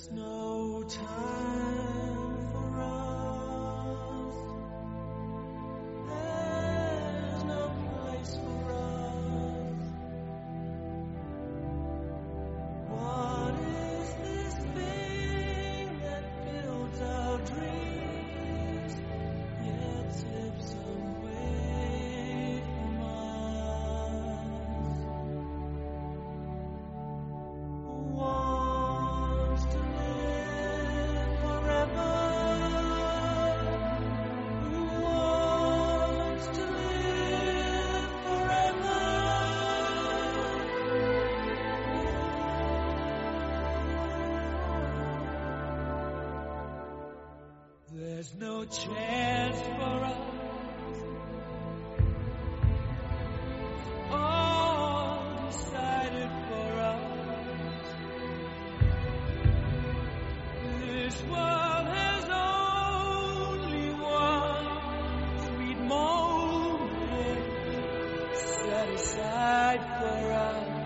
There's There's no chance for us. All decided for us. This world has only one sweet moment set aside for us.